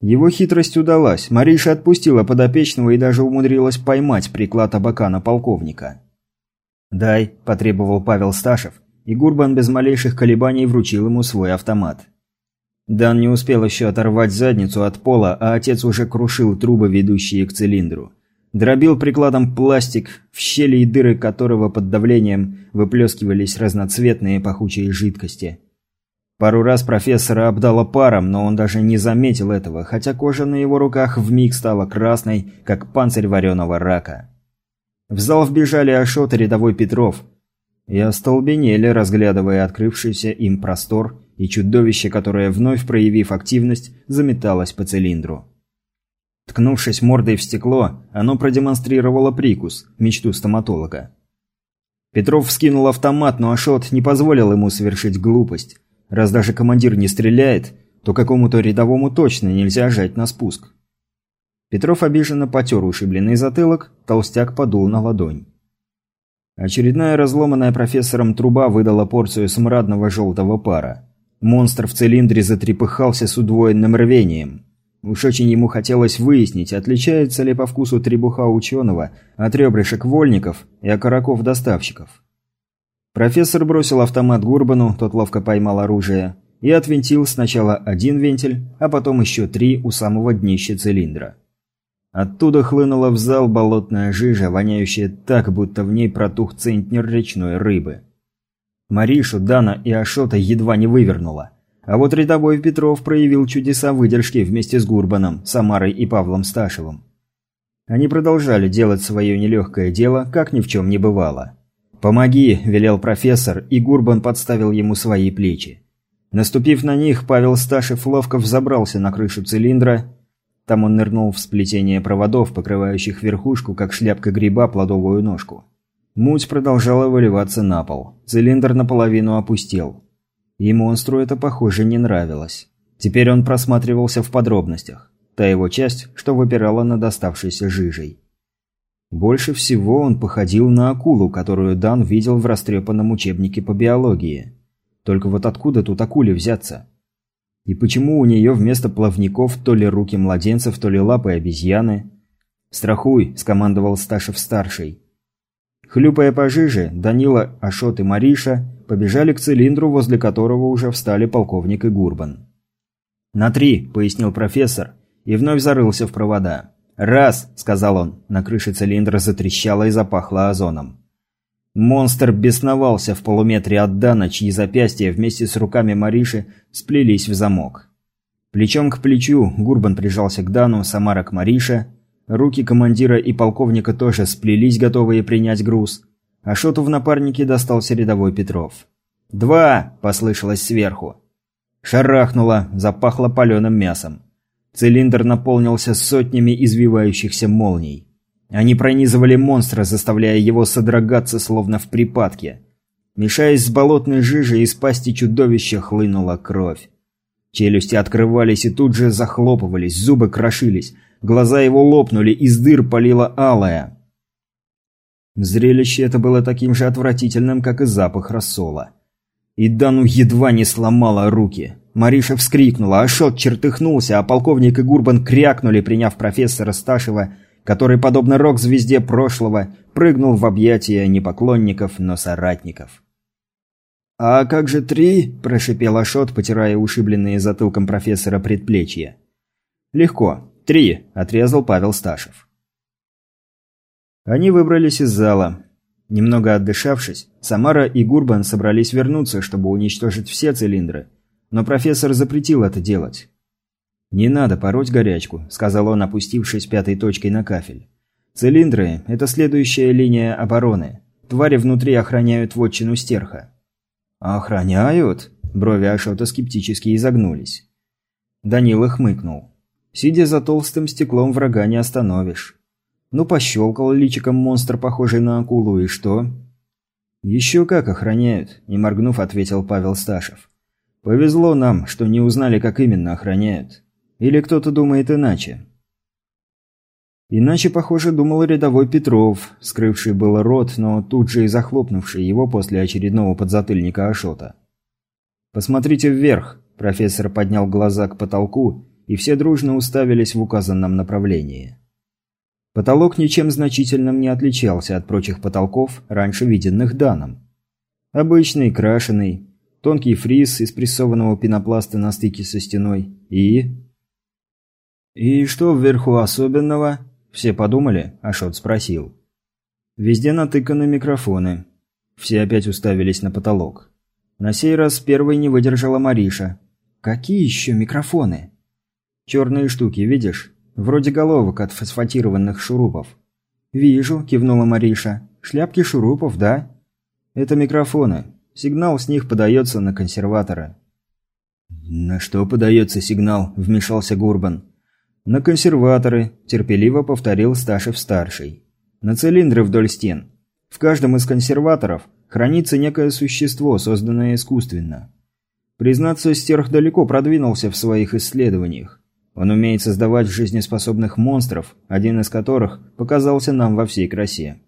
Его хитрость удалась. Мариша отпустила подопечного и даже умудрилась поймать приклад абакана полковника. «Дай», – потребовал Павел Сташев, и Гурбан без малейших колебаний вручил ему свой автомат. Дан не успел еще оторвать задницу от пола, а отец уже крушил трубы, ведущие к цилиндру. Дробил прикладом пластик, в щели и дыры которого под давлением выплескивались разноцветные пахучие жидкости. Пару раз профессора обдало паром, но он даже не заметил этого, хотя кожа на его руках вмиг стала красной, как панцирь вареного рака. В зал вбежали Ашот и рядовой Петров. И остолбенели, разглядывая открывшийся им простор и чудовище, которое, вновь проявив активность, заметалось по цилиндру. Ткнувшись мордой в стекло, оно продемонстрировало прикус, мечту стоматолога. Петров вскинул автомат, но Ашот не позволил ему совершить глупость. Раз даже командир не стреляет, то какому-то рядовому точно нельзя жать на спуск. Петров обиженно потер ушибленный затылок, толстяк подул на ладонь. Очередная разломанная профессором труба выдала порцию смрадного желтого пара. Монстр в цилиндре затрепыхался с удвоенным рвением. Уж очень ему хотелось выяснить, отличается ли по вкусу требуха ученого от ребрышек вольников и окороков доставщиков. Профессор бросил автомат Гурбану, тот ловко поймал оружие, и отвинтил сначала один вентиль, а потом еще три у самого днища цилиндра. Оттуда хлынула в зал болотная жижа, воняющая так, будто в ней протух центнер речной рыбы. Маришу, Дана и Ашота едва не вывернула. А вот рядовой Петров проявил чудеса выдержки вместе с Гурбаном, Самарой и Павлом Сташевым. Они продолжали делать свое нелегкое дело, как ни в чем не бывало. «Помоги», – велел профессор, и Гурбан подставил ему свои плечи. Наступив на них, Павел Сташев ловко взобрался на крышу цилиндра. Там он нырнул в сплетение проводов, покрывающих верхушку, как шляпка гриба, плодовую ножку. Муть продолжала выливаться на пол. Цилиндр наполовину опустел. И монстру это, похоже, не нравилось. Теперь он просматривался в подробностях. Та его часть, что выпирала над оставшейся жижей. Больше всего он походил на акулу, которую Дан видел в растрепанном учебнике по биологии. Только вот откуда тут акуле взяться? И почему у нее вместо плавников то ли руки младенцев, то ли лапы обезьяны? «Страхуй!» – скомандовал Сташев-старший. Хлюпая пожиже, Данила, Ашот и Мариша побежали к цилиндру, возле которого уже встали полковник и Гурбан. «На три!» – пояснил профессор, и вновь зарылся в провода. «Раз!» – сказал он. На крыше цилиндра затрещало и запахло озоном. Монстр бесновался в полуметре от Дана, чьи запястья вместе с руками Мариши сплелись в замок. Плечом к плечу Гурбан прижался к Дану, Самара к Марише. Руки командира и полковника тоже сплелись, готовые принять груз. А шоту в напарнике достался рядовой Петров. «Два!» – послышалось сверху. Шарахнуло, запахло паленым мясом. Цилиндр наполнился сотнями извивающихся молний. Они пронизывали монстра, заставляя его содрогаться, словно в припадке. Мешаясь с болотной жижей, из пасти чудовища хлынула кровь. Челюсти открывались и тут же захлопывались, зубы крошились. Глаза его лопнули, из дыр полила алая. Зрелище это было таким же отвратительным, как и запах рассола. И Дану едва не сломала руки. Мариша вскрикнула, Ашот чертыхнулся, а полковник и Гурбан крякнули, приняв профессора Сташева, который, подобно рок-звезде прошлого, прыгнул в объятия не поклонников, но соратников. «А как же три?» – прошипел Ашот, потирая ушибленные затылком профессора предплечья. «Легко. Три», – отрезал Павел Сташев. Они выбрались из зала. Немного отдышавшись, Самара и Гурбан собрались вернуться, чтобы уничтожить все цилиндры – но профессор запретил это делать. «Не надо пороть горячку», – сказал он, опустившись пятой точкой на кафель. «Цилиндры – это следующая линия обороны. Твари внутри охраняют вотчину стерха». «Охраняют?» – брови Ашота скептически изогнулись. Данила хмыкнул. «Сидя за толстым стеклом врага не остановишь». Ну, пощелкал личиком монстр, похожий на акулу, и что? «Еще как охраняют», – не моргнув, ответил Павел Сташев. Повезло нам, что не узнали, как именно охраняют. Или кто-то думает иначе. Иначе, похоже, думал рядовой Петров, скрывший было рот, но тут же и захлопнувший его после очередного подзатыльника Ашота. «Посмотрите вверх», – профессор поднял глаза к потолку, и все дружно уставились в указанном направлении. Потолок ничем значительным не отличался от прочих потолков, раньше виденных данным. Обычный, крашеный, тонкий фриз из прессованного пенопласта на стыке со стеной и... «И что вверху особенного?» Все подумали, Ашот спросил. Везде натыканы микрофоны. Все опять уставились на потолок. На сей раз первой не выдержала Мариша. «Какие еще микрофоны?» «Черные штуки, видишь? Вроде головок от фосфатированных шурупов». «Вижу», – кивнула Мариша. «Шляпки шурупов, да?» «Это микрофоны. Сигнал с них подается на консерватора». «На что подается сигнал?» – вмешался Гурбан. «На консерваторы», – терпеливо повторил Сташев-старший. «На цилиндры вдоль стен. В каждом из консерваторов хранится некое существо, созданное искусственно. Признаться, Стерх далеко продвинулся в своих исследованиях. Он умеет создавать жизнеспособных монстров, один из которых показался нам во всей красе.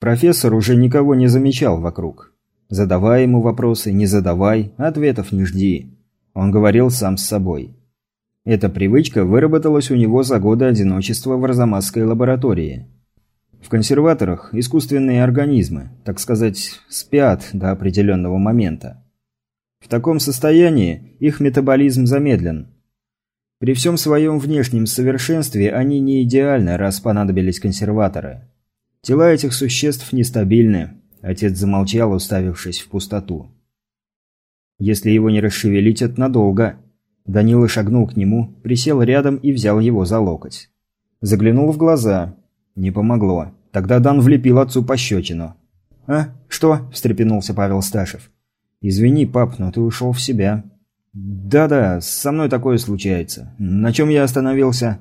Профессор уже никого не замечал вокруг. Задавай ему вопросы, не задавай, ответов не жди. Он говорил сам с собой. Эта привычка выработалась у него за годы одиночества в Арзамасской лаборатории. В консерваторах искусственные организмы, так сказать, спят до определенного момента. В таком состоянии их метаболизм замедлен. При всем своем внешнем совершенстве они не идеальны, раз понадобились консерваторы. Тела этих существ нестабильны. Отец замолчал, уставившись в пустоту. Если его не расшевелить, это надолго. Данила шагнул к нему, присел рядом и взял его за локоть. Заглянул в глаза. Не помогло. Тогда Дан влепил отцу пощечину. «А? Что?» – встрепенулся Павел Сташев. «Извини, пап, но ты ушел в себя». «Да-да, со мной такое случается. На чем я остановился?»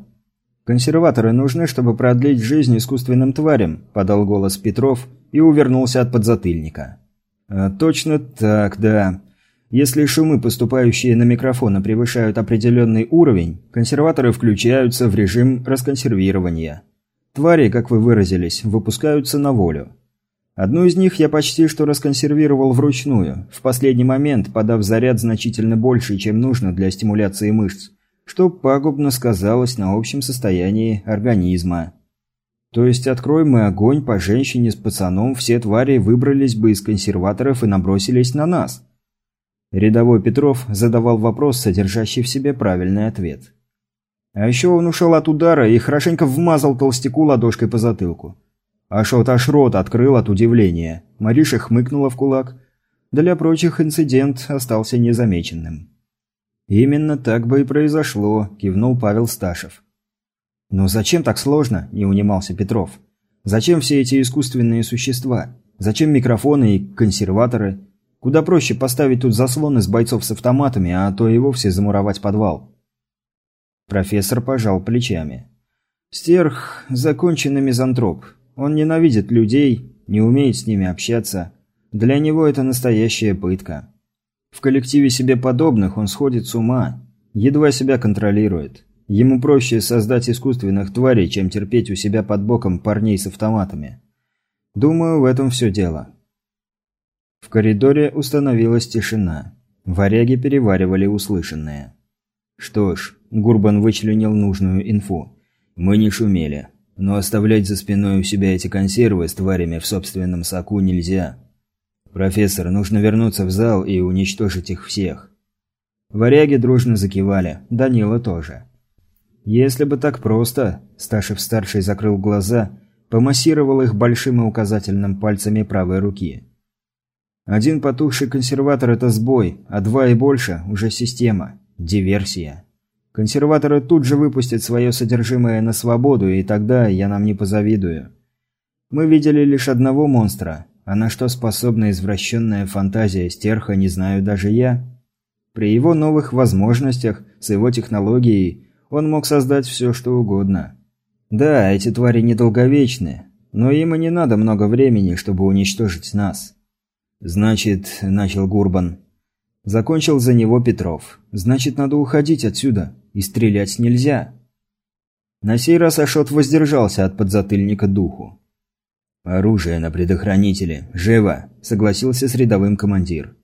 «Консерваторы нужны, чтобы продлить жизнь искусственным тварям», – подал голос Петров и увернулся от подзатыльника. «А, «Точно так, да. Если шумы, поступающие на микрофоны, превышают определенный уровень, консерваторы включаются в режим расконсервирования. Твари, как вы выразились, выпускаются на волю. Одну из них я почти что расконсервировал вручную, в последний момент подав заряд значительно больше, чем нужно для стимуляции мышц, что пагубно сказалось на общем состоянии организма. То есть, откроем мы огонь по женщине с пацаном, все твари выбрались бы из консерваторов и набросились на нас – Рядовой Петров задавал вопрос, содержащий в себе правильный ответ. А еще он ушел от удара и хорошенько вмазал толстяку ладошкой по затылку. Ашот аж рот открыл от удивления. Мариша хмыкнула в кулак. Для прочих инцидент остался незамеченным. «Именно так бы и произошло», – кивнул Павел Сташев. «Но зачем так сложно?» – не унимался Петров. «Зачем все эти искусственные существа? Зачем микрофоны и консерваторы? Куда проще поставить тут заслон из бойцов с автоматами, а то и вовсе замуровать подвал. Профессор пожал плечами. Стерх – законченный мизантроп. Он ненавидит людей, не умеет с ними общаться. Для него это настоящая пытка. В коллективе себе подобных он сходит с ума, едва себя контролирует. Ему проще создать искусственных тварей, чем терпеть у себя под боком парней с автоматами. Думаю, в этом все дело. В коридоре установилась тишина. Варяги переваривали услышанное. Что ж, Гурбан вычленил нужную инфу. Мы не шумели. Но оставлять за спиной у себя эти консервы с тварями в собственном соку нельзя. Профессор, нужно вернуться в зал и уничтожить их всех. Варяги дружно закивали, Данила тоже. Если бы так просто, Сташев-старший закрыл глаза, помассировал их большим и указательным пальцами правой руки. Один потухший консерватор – это сбой, а два и больше – уже система. Диверсия. Консерваторы тут же выпустят свое содержимое на свободу, и тогда я нам не позавидую. Мы видели лишь одного монстра, а на что способна извращенная фантазия стерха, не знаю даже я. При его новых возможностях, с его технологией, он мог создать все, что угодно. Да, эти твари недолговечны, но им и не надо много времени, чтобы уничтожить нас. «Значит», – начал Гурбан. Закончил за него Петров. «Значит, надо уходить отсюда. И стрелять нельзя». На сей раз Ашот воздержался от подзатыльника духу. «Оружие на предохранителе. Живо!» – согласился с рядовым командир.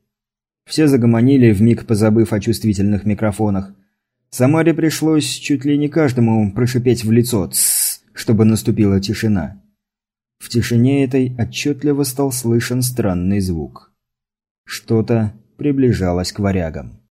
Все загомонили, вмиг позабыв о чувствительных микрофонах. Самаре пришлось чуть ли не каждому прошипеть в лицо «Тссс», чтобы наступила тишина. В тишине этой отчетливо стал слышен странный звук. Что-то приближалось к варягам.